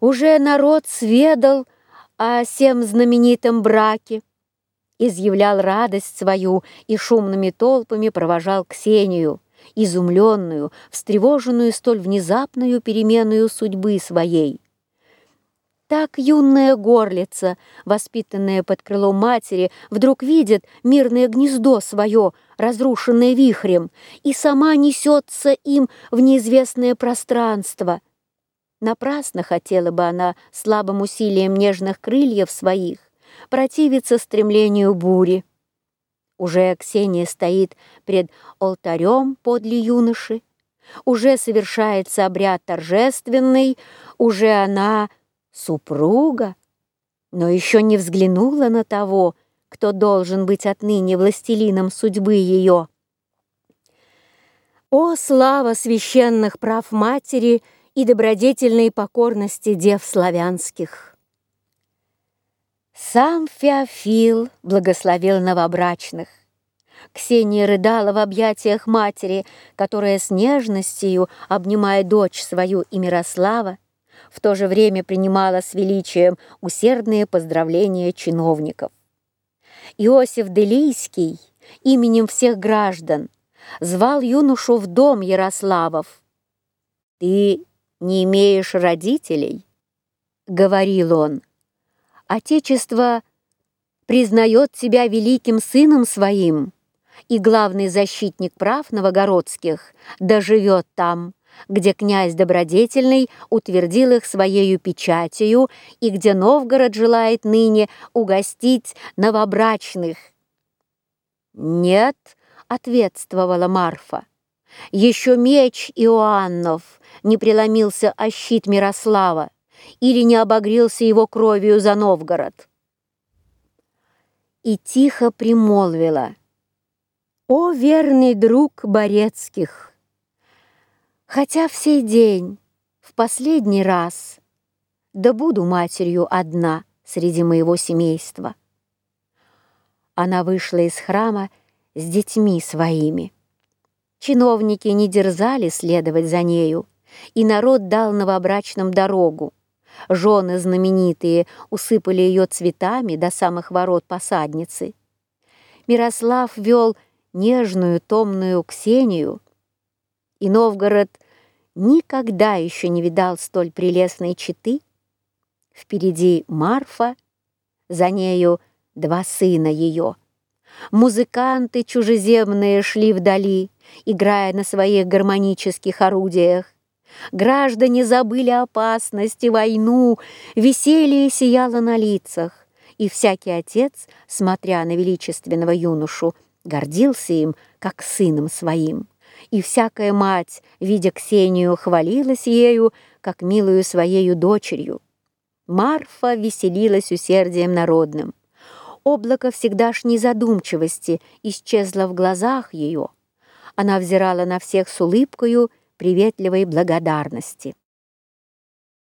Уже народ сведал о всем знаменитом браке, изъявлял радость свою и шумными толпами провожал Ксению, изумленную, встревоженную столь внезапную переменную судьбы своей. Так юная горлица, воспитанная под крылом матери, вдруг видит мирное гнездо свое, разрушенное вихрем, и сама несется им в неизвестное пространство. Напрасно хотела бы она слабым усилием нежных крыльев своих противиться стремлению бури. Уже Ксения стоит пред алтарем подле юноши, уже совершается обряд торжественный, уже она супруга, но еще не взглянула на того, кто должен быть отныне властелином судьбы ее. О, слава священных прав матери и добродетельной покорности дев славянских! Сам Феофил благословил новобрачных. Ксения рыдала в объятиях матери, которая с нежностью, обнимая дочь свою и Мирослава, в то же время принимала с величием усердные поздравления чиновников. Иосиф Делийский именем всех граждан звал юношу в дом Ярославов. «Ты не имеешь родителей?» — говорил он. Отечество признает себя великим сыном своим, и главный защитник прав новогородских доживет там, где князь Добродетельный утвердил их своею печатью и где Новгород желает ныне угостить новобрачных. «Нет», — ответствовала Марфа, — «еще меч Иоаннов не преломился о щит Мирослава, или не обогрелся его кровью за Новгород. И тихо примолвила, «О, верный друг Борецких! Хотя в сей день, в последний раз, да буду матерью одна среди моего семейства». Она вышла из храма с детьми своими. Чиновники не дерзали следовать за нею, и народ дал новобрачным дорогу. Жены знаменитые усыпали ее цветами до самых ворот посадницы. Мирослав вел нежную, томную Ксению, и Новгород никогда еще не видал столь прелестной четы. Впереди Марфа, за нею два сына ее. Музыканты чужеземные шли вдали, играя на своих гармонических орудиях. Граждане забыли опасность и войну, веселье сияло на лицах, и всякий отец, смотря на величественного юношу, гордился им, как сыном своим. И всякая мать, видя Ксению, хвалилась ею, как милую своею дочерью. Марфа веселилась усердием народным. Облако всегдашней задумчивости исчезло в глазах ее. Она взирала на всех с улыбкою приветливой благодарности.